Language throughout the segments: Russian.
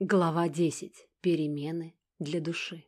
Глава 10. Перемены для души.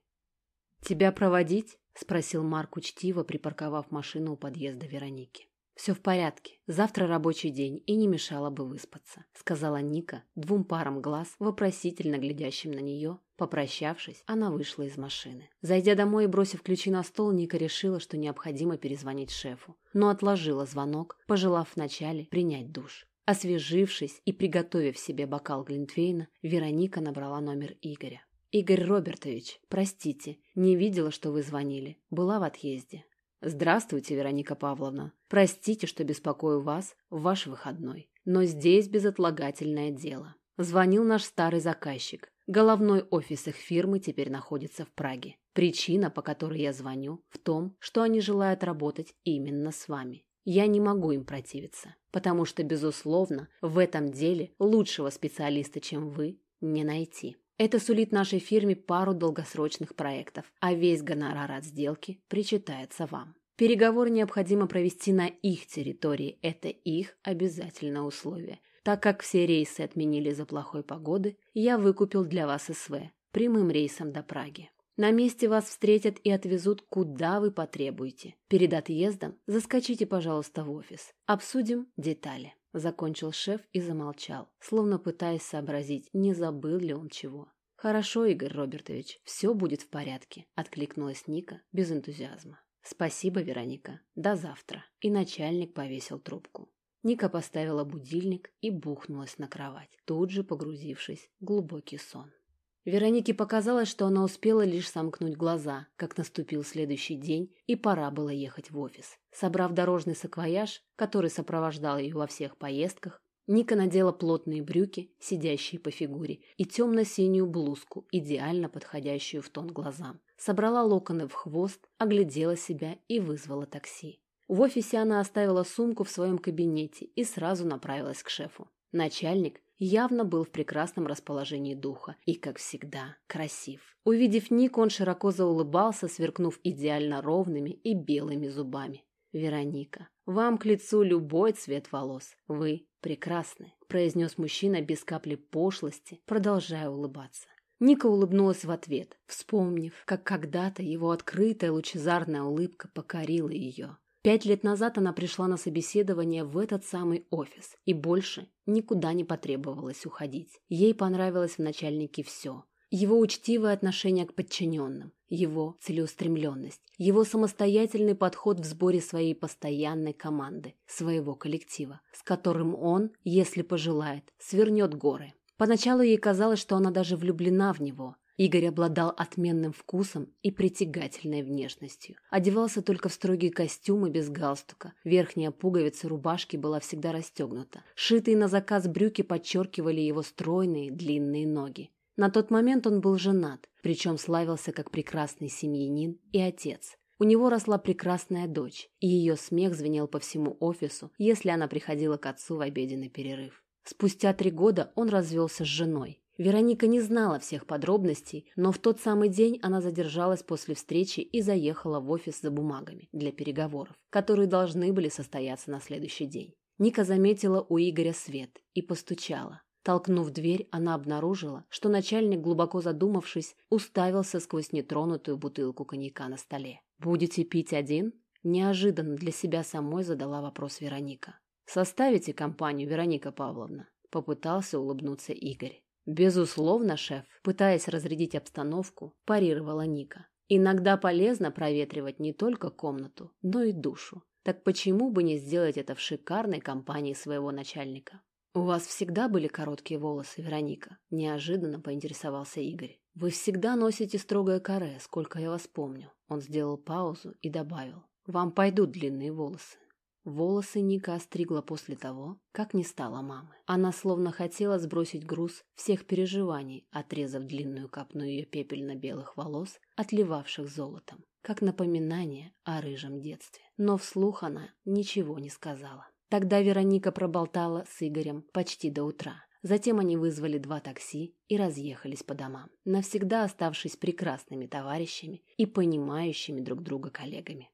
«Тебя проводить?» — спросил Марк учтиво, припарковав машину у подъезда Вероники. «Все в порядке. Завтра рабочий день, и не мешало бы выспаться», — сказала Ника двум парам глаз, вопросительно глядящим на нее. Попрощавшись, она вышла из машины. Зайдя домой и бросив ключи на стол, Ника решила, что необходимо перезвонить шефу, но отложила звонок, пожелав вначале принять душ. Освежившись и приготовив себе бокал Глинтвейна, Вероника набрала номер Игоря. «Игорь Робертович, простите, не видела, что вы звонили. Была в отъезде». «Здравствуйте, Вероника Павловна. Простите, что беспокою вас в ваш выходной. Но здесь безотлагательное дело. Звонил наш старый заказчик. Головной офис их фирмы теперь находится в Праге. Причина, по которой я звоню, в том, что они желают работать именно с вами. Я не могу им противиться, потому что, безусловно, в этом деле лучшего специалиста, чем вы, не найти. Это сулит нашей фирме пару долгосрочных проектов, а весь гонорар от сделки причитается вам. Переговоры необходимо провести на их территории, это их обязательное условие. Так как все рейсы отменили за плохой погоды, я выкупил для вас СВ прямым рейсом до Праги. На месте вас встретят и отвезут, куда вы потребуете. Перед отъездом заскочите, пожалуйста, в офис. Обсудим детали. Закончил шеф и замолчал, словно пытаясь сообразить, не забыл ли он чего. «Хорошо, Игорь Робертович, все будет в порядке», — откликнулась Ника без энтузиазма. «Спасибо, Вероника. До завтра». И начальник повесил трубку. Ника поставила будильник и бухнулась на кровать, тут же погрузившись в глубокий сон. Веронике показалось, что она успела лишь сомкнуть глаза, как наступил следующий день, и пора было ехать в офис. Собрав дорожный саквояж, который сопровождал ее во всех поездках, Ника надела плотные брюки, сидящие по фигуре, и темно-синюю блузку, идеально подходящую в тон глазам. Собрала локоны в хвост, оглядела себя и вызвала такси. В офисе она оставила сумку в своем кабинете и сразу направилась к шефу. Начальник, явно был в прекрасном расположении духа и, как всегда, красив. Увидев Нику, он широко заулыбался, сверкнув идеально ровными и белыми зубами. «Вероника, вам к лицу любой цвет волос. Вы прекрасны», – произнес мужчина без капли пошлости, продолжая улыбаться. Ника улыбнулась в ответ, вспомнив, как когда-то его открытая лучезарная улыбка покорила ее. Пять лет назад она пришла на собеседование в этот самый офис, и больше никуда не потребовалось уходить. Ей понравилось в начальнике все. Его учтивое отношение к подчиненным, его целеустремленность, его самостоятельный подход в сборе своей постоянной команды, своего коллектива, с которым он, если пожелает, свернет горы. Поначалу ей казалось, что она даже влюблена в него, Игорь обладал отменным вкусом и притягательной внешностью. Одевался только в строгие костюмы без галстука. Верхняя пуговица рубашки была всегда расстегнута. Шитые на заказ брюки подчеркивали его стройные длинные ноги. На тот момент он был женат, причем славился как прекрасный семьянин и отец. У него росла прекрасная дочь, и ее смех звенел по всему офису, если она приходила к отцу в обеденный перерыв. Спустя три года он развелся с женой, Вероника не знала всех подробностей, но в тот самый день она задержалась после встречи и заехала в офис за бумагами для переговоров, которые должны были состояться на следующий день. Ника заметила у Игоря свет и постучала. Толкнув дверь, она обнаружила, что начальник, глубоко задумавшись, уставился сквозь нетронутую бутылку коньяка на столе. «Будете пить один?» Неожиданно для себя самой задала вопрос Вероника. «Составите компанию, Вероника Павловна?» Попытался улыбнуться Игорь. «Безусловно, шеф», пытаясь разрядить обстановку, парировала Ника. «Иногда полезно проветривать не только комнату, но и душу. Так почему бы не сделать это в шикарной компании своего начальника?» «У вас всегда были короткие волосы, Вероника?» – неожиданно поинтересовался Игорь. «Вы всегда носите строгое каре, сколько я вас помню». Он сделал паузу и добавил. «Вам пойдут длинные волосы». Волосы Ника остригла после того, как не стала мамы. Она словно хотела сбросить груз всех переживаний, отрезав длинную капну ее пепельно-белых волос, отливавших золотом, как напоминание о рыжем детстве. Но вслух она ничего не сказала. Тогда Вероника проболтала с Игорем почти до утра. Затем они вызвали два такси и разъехались по домам, навсегда оставшись прекрасными товарищами и понимающими друг друга коллегами.